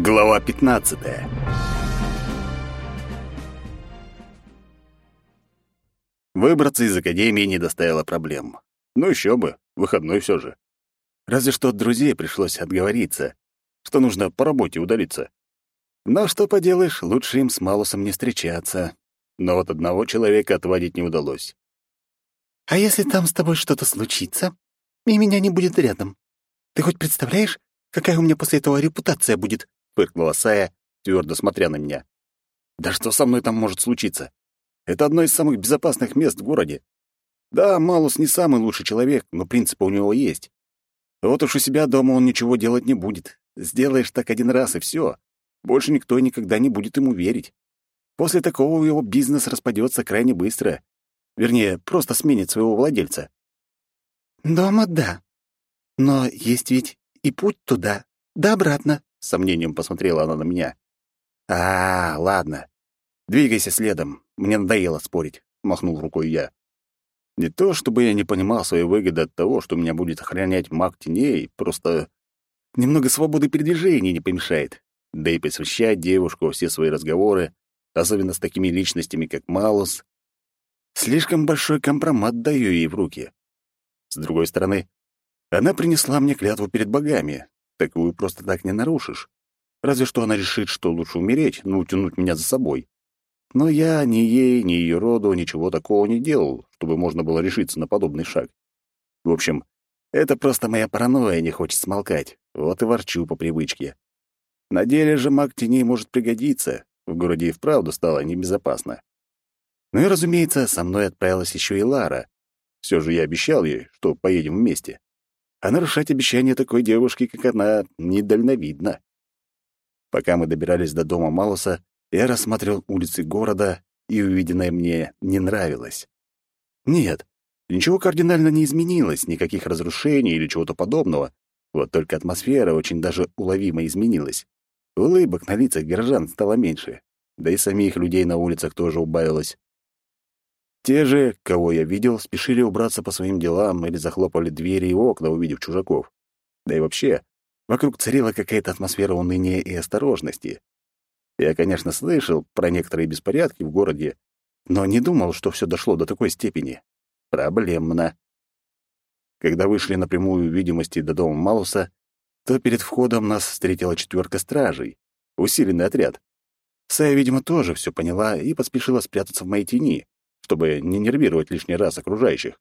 Глава 15. Выбраться из академии не доставило проблем. Ну еще бы, выходной все же. Разве что от друзей пришлось отговориться, что нужно по работе удалиться. Но что поделаешь, лучше им с Малусом не встречаться. Но вот одного человека отводить не удалось. «А если там с тобой что-то случится, и меня не будет рядом? Ты хоть представляешь, какая у меня после этого репутация будет?» — фыркнула Сая, твердо смотря на меня. «Да что со мной там может случиться? Это одно из самых безопасных мест в городе. Да, Малус не самый лучший человек, но принципы у него есть. Вот уж у себя дома он ничего делать не будет. Сделаешь так один раз, и все. Больше никто никогда не будет ему верить. После такого его бизнес распадется крайне быстро. Вернее, просто сменит своего владельца. «Дома — да. Но есть ведь и путь туда, да обратно», — с сомнением посмотрела она на меня. «А, ладно. Двигайся следом. Мне надоело спорить», — махнул рукой я. Не то, чтобы я не понимал своей выгоды от того, что меня будет охранять маг теней, просто немного свободы передвижения не помешает. Да и посвящать девушку все свои разговоры особенно с такими личностями, как Малус, слишком большой компромат даю ей в руки. С другой стороны, она принесла мне клятву перед богами. Такую просто так не нарушишь. Разве что она решит, что лучше умереть, но утянуть меня за собой. Но я ни ей, ни ее роду ничего такого не делал, чтобы можно было решиться на подобный шаг. В общем, это просто моя паранойя не хочет смолкать. Вот и ворчу по привычке. На деле же маг теней может пригодиться, в городе и вправду стало небезопасно. Ну и, разумеется, со мной отправилась еще и Лара. Все же я обещал ей, что поедем вместе. А нарушать обещание такой девушки, как она, недальновидно. Пока мы добирались до дома Малуса, я рассматривал улицы города, и увиденное мне не нравилось. Нет, ничего кардинально не изменилось, никаких разрушений или чего-то подобного. Вот только атмосфера очень даже уловимо изменилась. Улыбок на лицах горожан стало меньше, да и самих людей на улицах тоже убавилось. Те же, кого я видел, спешили убраться по своим делам или захлопали двери и окна, увидев чужаков. Да и вообще, вокруг царила какая-то атмосфера уныния и осторожности. Я, конечно, слышал про некоторые беспорядки в городе, но не думал, что все дошло до такой степени. Проблемно. Когда вышли на прямую видимости до дома Малуса, то перед входом нас встретила четверка стражей, усиленный отряд. Сая, видимо, тоже все поняла и поспешила спрятаться в моей тени, чтобы не нервировать лишний раз окружающих.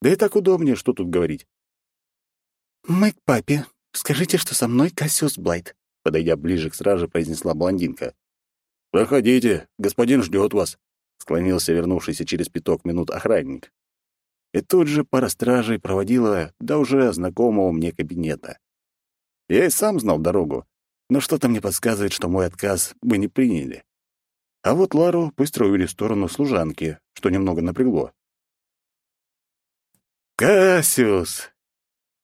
Да и так удобнее, что тут говорить. «Мы к папе. Скажите, что со мной Кассиус Блайт», — подойдя ближе к страже, произнесла блондинка. «Проходите, господин ждет вас», — склонился вернувшийся через пяток минут охранник. И тут же пара стражей проводила до уже знакомого мне кабинета. Я и сам знал дорогу, но что-то мне подсказывает, что мой отказ бы не приняли. А вот Лару быстро увели в сторону служанки, что немного напрягло. «Кассиус,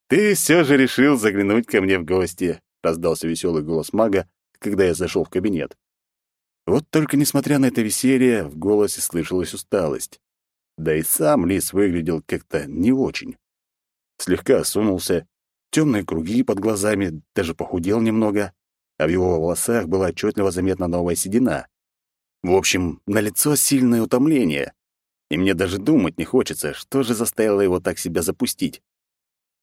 ты все же решил заглянуть ко мне в гости», — раздался веселый голос мага, когда я зашел в кабинет. Вот только несмотря на это веселье, в голосе слышалась усталость. Да и сам лис выглядел как-то не очень. Слегка сунулся, темные круги под глазами, даже похудел немного, а в его волосах была отчетливо заметна новая седина. В общем, на лицо сильное утомление, и мне даже думать не хочется, что же заставило его так себя запустить.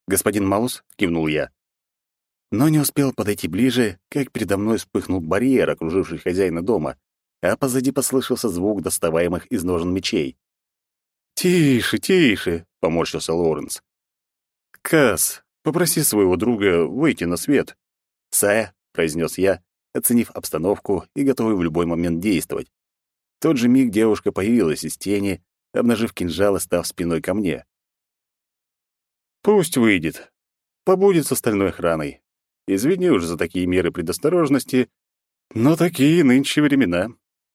«Господин Малус?» — кивнул я. Но не успел подойти ближе, как передо мной вспыхнул барьер, окруживший хозяина дома, а позади послышался звук доставаемых из ножен мечей. «Тише, тише!» — поморщился Лоренс. «Касс, Попроси своего друга выйти на свет. Сая, произнес я, оценив обстановку и готовый в любой момент действовать. В тот же миг девушка появилась из тени, обнажив кинжал и став спиной ко мне. Пусть выйдет. Побудет с остальной охраной. Извини уже за такие меры предосторожности, но такие нынче времена.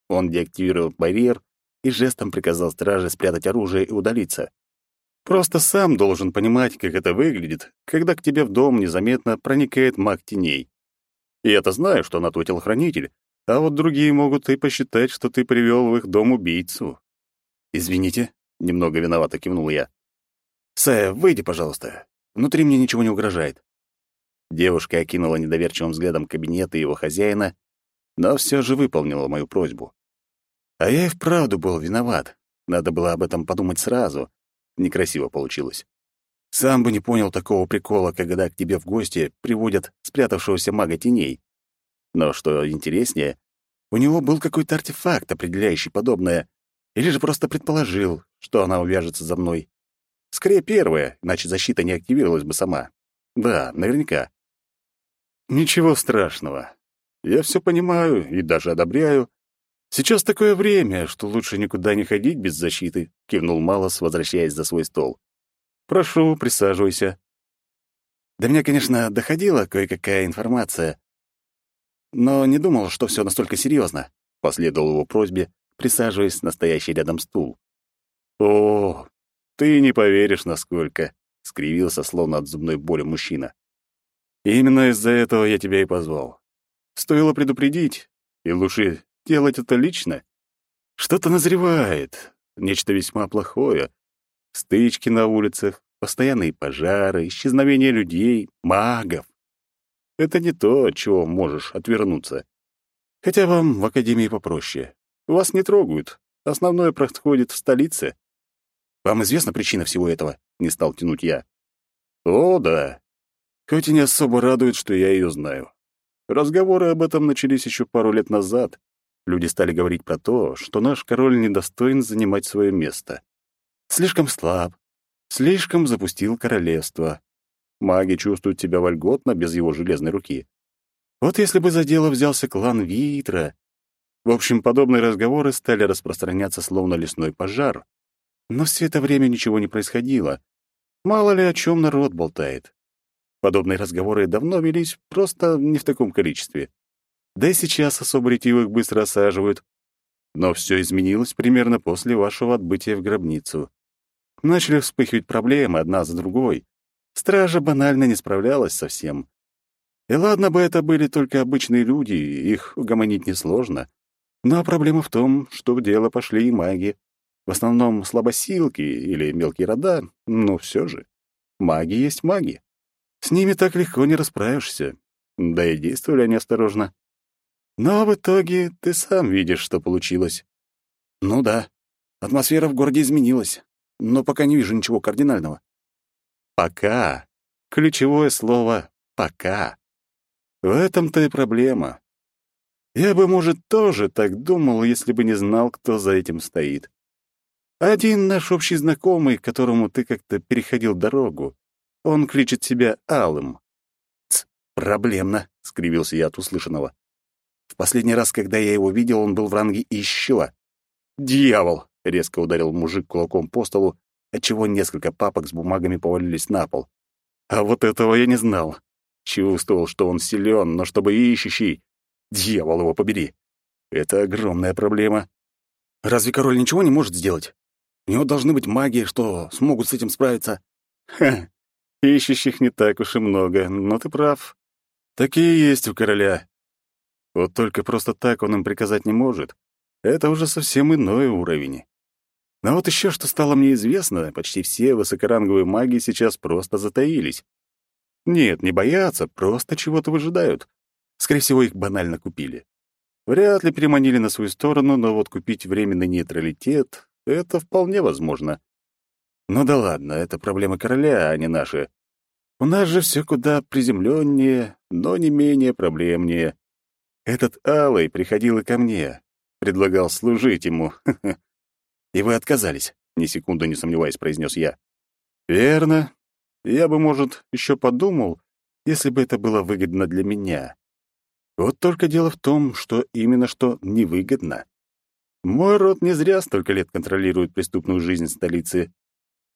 Он деактивировал барьер и жестом приказал страже спрятать оружие и удалиться. Просто сам должен понимать, как это выглядит, когда к тебе в дом незаметно проникает маг теней. И это знаю, что она твой телохранитель, а вот другие могут и посчитать, что ты привел в их дом убийцу. Извините, немного виновато кивнул я. Сая, выйди, пожалуйста. Внутри мне ничего не угрожает. Девушка окинула недоверчивым взглядом кабинет и его хозяина, но все же выполнила мою просьбу. А я и вправду был виноват. Надо было об этом подумать сразу. Некрасиво получилось. Сам бы не понял такого прикола, когда к тебе в гости приводят спрятавшегося мага теней. Но что интереснее, у него был какой-то артефакт, определяющий подобное, или же просто предположил, что она увяжется за мной. Скорее первое, иначе защита не активировалась бы сама. Да, наверняка. Ничего страшного. Я все понимаю и даже одобряю. Сейчас такое время, что лучше никуда не ходить без защиты, кивнул Малос, возвращаясь за свой стол. Прошу, присаживайся. До меня, конечно, доходила кое-какая информация, но не думал, что все настолько серьезно. Последовал его просьбе, присаживаясь на стоящий рядом стул. О, ты не поверишь, насколько, скривился словно от зубной боли мужчина. Именно из-за этого я тебя и позвал. Стоило предупредить, и лучше делать это лично. Что-то назревает, нечто весьма плохое. Стычки на улицах, постоянные пожары, исчезновение людей, магов. Это не то, от чего можешь отвернуться. Хотя вам в академии попроще. Вас не трогают. Основное происходит в столице. Вам известна причина всего этого? Не стал тянуть я. О, да. Хоть и не особо радует, что я ее знаю. Разговоры об этом начались еще пару лет назад. Люди стали говорить про то, что наш король недостоин занимать свое место. Слишком слаб, слишком запустил королевство. Маги чувствуют себя вольготно без его железной руки. Вот если бы за дело взялся клан Витра. В общем, подобные разговоры стали распространяться словно лесной пожар. Но все это время ничего не происходило. Мало ли о чем народ болтает. Подобные разговоры давно велись, просто не в таком количестве. Да и сейчас особо ретивых быстро осаживают. Но все изменилось примерно после вашего отбытия в гробницу. Начали вспыхивать проблемы одна за другой. Стража банально не справлялась со всем. И ладно бы это были только обычные люди, их угомонить несложно. Но проблема в том, что в дело пошли и маги. В основном слабосилки или мелкие рода, но все же. Маги есть маги. С ними так легко не расправишься. Да и действовали они осторожно. Но в итоге ты сам видишь, что получилось. Ну да, атмосфера в городе изменилась, но пока не вижу ничего кардинального. Пока. Ключевое слово «пока». В этом-то и проблема. Я бы, может, тоже так думал, если бы не знал, кто за этим стоит. Один наш общий знакомый, которому ты как-то переходил дорогу, он кличет себя Алым. Ц, проблемно, — скривился я от услышанного. В последний раз, когда я его видел, он был в ранге «Еще». «Дьявол!» — резко ударил мужик кулаком по столу, отчего несколько папок с бумагами повалились на пол. А вот этого я не знал. Чувствовал, что он силен, но чтобы ищущий... Дьявол его побери. Это огромная проблема. Разве король ничего не может сделать? У него должны быть маги, что смогут с этим справиться. Ха, ищущих не так уж и много, но ты прав. Такие есть у короля. Вот только просто так он им приказать не может. Это уже совсем иной уровень. Но вот еще что стало мне известно, почти все высокоранговые маги сейчас просто затаились. Нет, не боятся, просто чего-то выжидают. Скорее всего, их банально купили. Вряд ли переманили на свою сторону, но вот купить временный нейтралитет — это вполне возможно. Ну да ладно, это проблемы короля, а не наши. У нас же все куда приземленнее, но не менее проблемнее. Этот Алый приходил и ко мне, предлагал служить ему. И вы отказались, ни секунду не сомневаясь, произнес я. Верно. Я бы, может, еще подумал, если бы это было выгодно для меня. Вот только дело в том, что именно что невыгодно. Мой род не зря столько лет контролирует преступную жизнь столицы.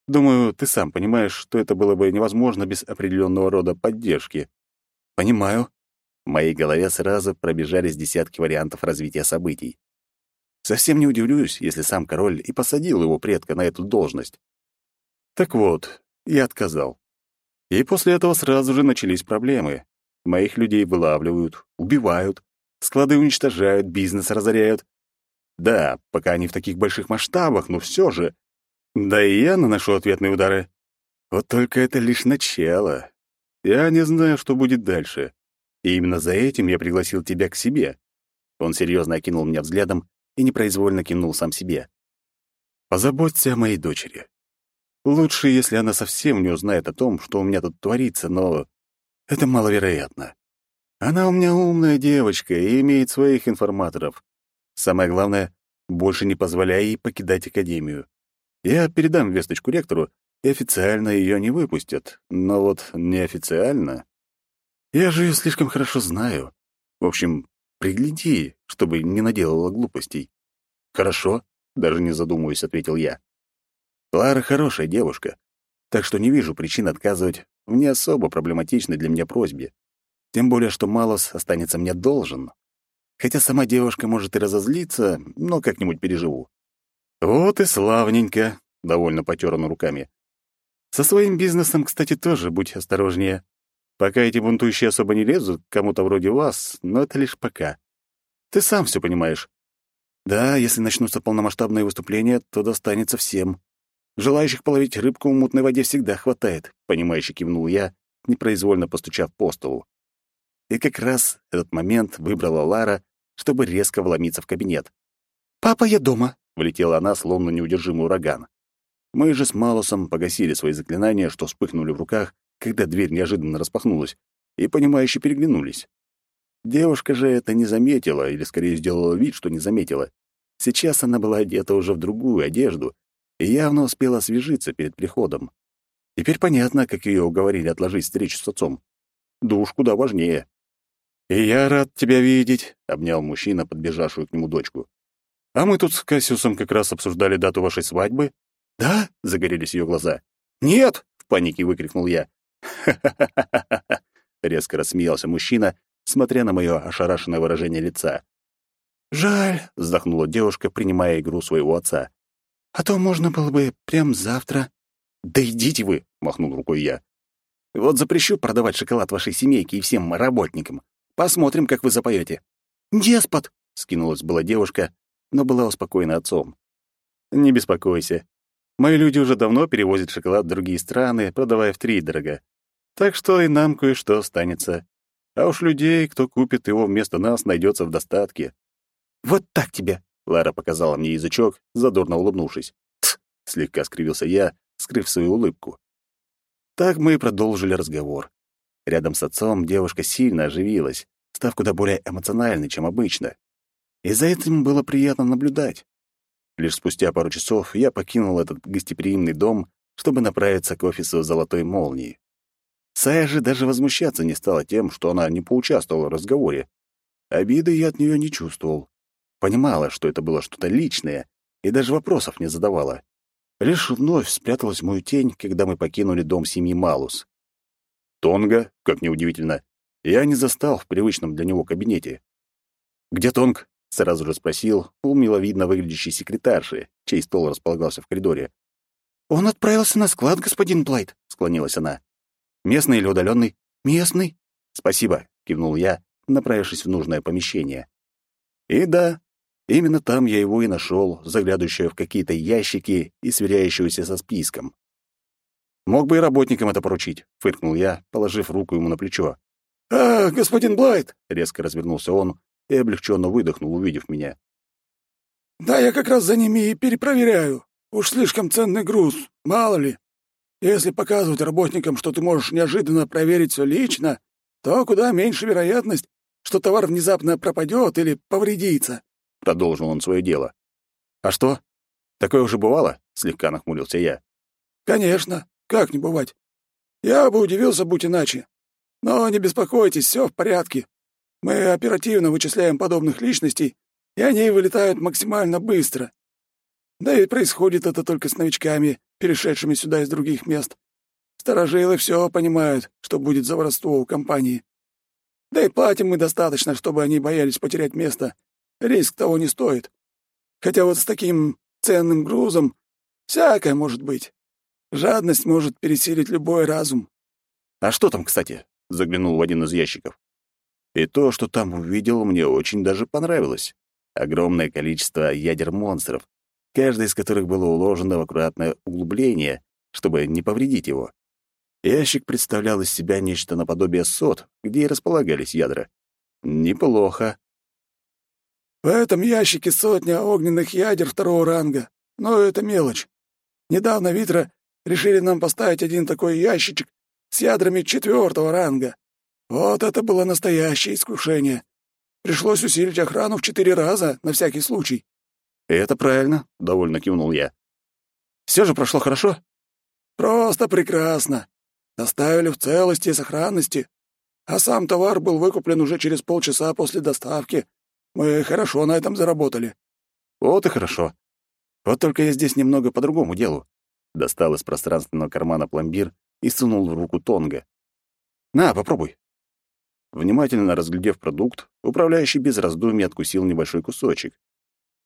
Думаю, ты сам понимаешь, что это было бы невозможно без определенного рода поддержки. Понимаю. В моей голове сразу пробежались десятки вариантов развития событий. Совсем не удивлюсь, если сам король и посадил его предка на эту должность. Так вот, я отказал. И после этого сразу же начались проблемы. Моих людей вылавливают, убивают, склады уничтожают, бизнес разоряют. Да, пока они в таких больших масштабах, но все же. Да и я наношу ответные удары. Вот только это лишь начало. Я не знаю, что будет дальше. И именно за этим я пригласил тебя к себе. Он серьезно окинул меня взглядом и непроизвольно кивнул сам себе. Позаботься о моей дочери. Лучше, если она совсем не узнает о том, что у меня тут творится, но это маловероятно. Она у меня умная девочка и имеет своих информаторов. Самое главное, больше не позволяй ей покидать академию. Я передам весточку ректору, и официально ее не выпустят, но вот неофициально... Я же ее слишком хорошо знаю. В общем, пригляди, чтобы не наделала глупостей. Хорошо, даже не задумываясь, ответил я. Лара хорошая девушка, так что не вижу причин отказывать в не особо проблематичной для меня просьбе. Тем более, что Малос останется мне должен. Хотя сама девушка может и разозлиться, но как-нибудь переживу. Вот и славненько, довольно потер он руками. Со своим бизнесом, кстати, тоже будь осторожнее. Пока эти бунтующие особо не лезут, кому-то вроде вас, но это лишь пока. Ты сам все понимаешь. Да, если начнутся полномасштабные выступления, то достанется всем. Желающих половить рыбку в мутной воде всегда хватает, понимающе кивнул я, непроизвольно постучав по столу. И как раз этот момент выбрала Лара, чтобы резко вломиться в кабинет. «Папа, я дома!» — влетела она, словно неудержимый ураган. Мы же с Малосом погасили свои заклинания, что вспыхнули в руках, когда дверь неожиданно распахнулась, и, понимающе переглянулись. Девушка же это не заметила, или скорее сделала вид, что не заметила. Сейчас она была одета уже в другую одежду и явно успела освежиться перед приходом. Теперь понятно, как ее уговорили отложить встречу с отцом. Душ куда важнее. «И я рад тебя видеть», — обнял мужчина, подбежавшую к нему дочку. «А мы тут с Кассиусом как раз обсуждали дату вашей свадьбы». «Да?» — загорелись ее глаза. «Нет!» — в панике выкрикнул я. «Ха-ха-ха-ха-ха!» — резко рассмеялся мужчина, смотря на мое ошарашенное выражение лица. «Жаль», — вздохнула девушка, принимая игру своего отца. «А то можно было бы прям завтра». «Да идите вы!» — махнул рукой я. «Вот запрещу продавать шоколад вашей семейке и всем работникам. Посмотрим, как вы запоете». «Деспот!» — скинулась была девушка, но была успокоена отцом. «Не беспокойся. Мои люди уже давно перевозят шоколад в другие страны, продавая в втридорога. Так что и нам кое-что останется. А уж людей, кто купит его вместо нас, найдется в достатке. «Вот так тебе!» — Лара показала мне язычок, задорно улыбнувшись. «Тсс!» — слегка скривился я, скрыв свою улыбку. Так мы и продолжили разговор. Рядом с отцом девушка сильно оживилась, став куда более эмоциональной, чем обычно. И за этим было приятно наблюдать. Лишь спустя пару часов я покинул этот гостеприимный дом, чтобы направиться к офису «Золотой молнии». Сая же даже возмущаться не стала тем, что она не поучаствовала в разговоре. Обиды я от нее не чувствовал. Понимала, что это было что-то личное, и даже вопросов не задавала. Лишь вновь спряталась в мою тень, когда мы покинули дом семьи Малус. Тонга, как неудивительно, я не застал в привычном для него кабинете. «Где Тонг?» — сразу же спросил у миловидно выглядящей секретарши, чей стол располагался в коридоре. «Он отправился на склад, господин Блайт», — склонилась она. Местный или удаленный? Местный. Спасибо, кивнул я, направившись в нужное помещение. И да, именно там я его и нашел, заглядывающего в какие-то ящики и сверяющегося со списком. Мог бы и работникам это поручить, фыркнул я, положив руку ему на плечо. А, господин Блайт, резко развернулся он и облегченно выдохнул, увидев меня. Да, я как раз за ними и перепроверяю. Уж слишком ценный груз, мало ли. Если показывать работникам, что ты можешь неожиданно проверить все лично, то куда меньше вероятность, что товар внезапно пропадет или повредится. Продолжил он свое дело. А что? Такое уже бывало? Слегка нахмурился я. Конечно, как не бывать. Я бы удивился, будь иначе. Но не беспокойтесь, все в порядке. Мы оперативно вычисляем подобных личностей, и они вылетают максимально быстро. Да и происходит это только с новичками, перешедшими сюда из других мест. Старожилы все понимают, что будет за воровство у компании. Да и платим мы достаточно, чтобы они боялись потерять место. Риск того не стоит. Хотя вот с таким ценным грузом всякое может быть. Жадность может пересилить любой разум. А что там, кстати? Заглянул в один из ящиков. И то, что там увидел, мне очень даже понравилось. Огромное количество ядер монстров, каждое из которых было уложено в аккуратное углубление, чтобы не повредить его. Ящик представлял из себя нечто наподобие сот, где и располагались ядра. Неплохо. В этом ящике сотня огненных ядер второго ранга. Но это мелочь. Недавно Витра решили нам поставить один такой ящичек с ядрами четвертого ранга. Вот это было настоящее искушение. Пришлось усилить охрану в четыре раза, на всякий случай. «Это правильно», — довольно кивнул я. «Все же прошло хорошо?» «Просто прекрасно. Доставили в целости и сохранности. А сам товар был выкуплен уже через полчаса после доставки, мы хорошо на этом заработали. Вот и хорошо. Вот только я здесь немного по другому делу. Достал из пространственного кармана пломбир и сунул в руку Тонга. На, попробуй. Внимательно разглядев продукт, управляющий без раздумий откусил небольшой кусочек.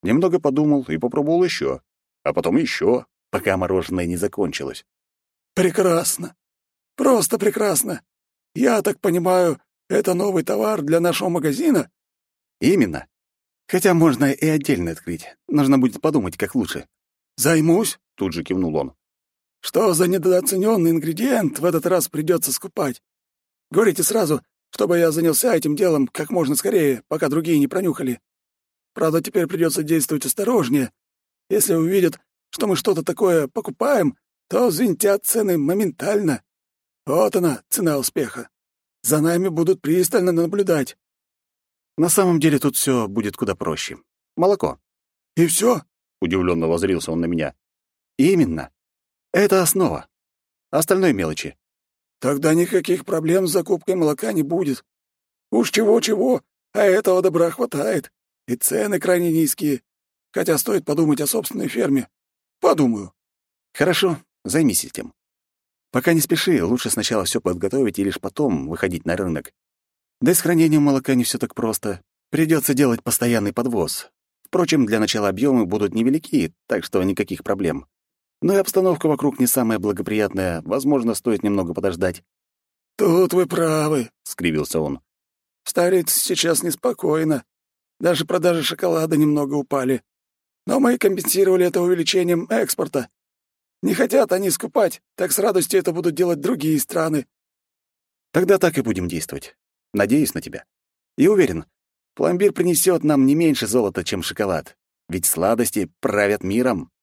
Немного подумал и попробовал еще, а потом еще, пока мороженое не закончилось. Прекрасно. Просто прекрасно. Я так понимаю, это новый товар для нашего магазина? Именно. Хотя можно и отдельно открыть. Нужно будет подумать, как лучше. Займусь, тут же кивнул он. Что за недооцененный ингредиент в этот раз придется скупать? Говорите сразу, чтобы я занялся этим делом как можно скорее, пока другие не пронюхали. Правда, теперь придется действовать осторожнее. Если увидят, что мы что-то такое покупаем, то взвинтят цены моментально. Вот она, цена успеха. За нами будут пристально наблюдать. На самом деле тут все будет куда проще. Молоко. И все? Удивленно возрился он на меня. Именно. Это основа. Остальное мелочи. Тогда никаких проблем с закупкой молока не будет. Уж чего-чего, а этого добра хватает. И цены крайне низкие. Хотя стоит подумать о собственной ферме. Подумаю. Хорошо, займись этим. Пока не спеши, лучше сначала все подготовить и лишь потом выходить на рынок. Да и с хранением молока не все так просто. Придется делать постоянный подвоз. Впрочем, для начала объемы будут невелики, так что никаких проблем. Но и обстановка вокруг не самая благоприятная, возможно, стоит немного подождать. «Тут вы правы», — скривился он. «В столице сейчас неспокойно. Даже продажи шоколада немного упали. Но мы компенсировали это увеличением экспорта. Не хотят они скупать, так с радостью это будут делать другие страны». «Тогда так и будем действовать. Надеюсь на тебя. И уверен, пломбир принесет нам не меньше золота, чем шоколад. Ведь сладости правят миром.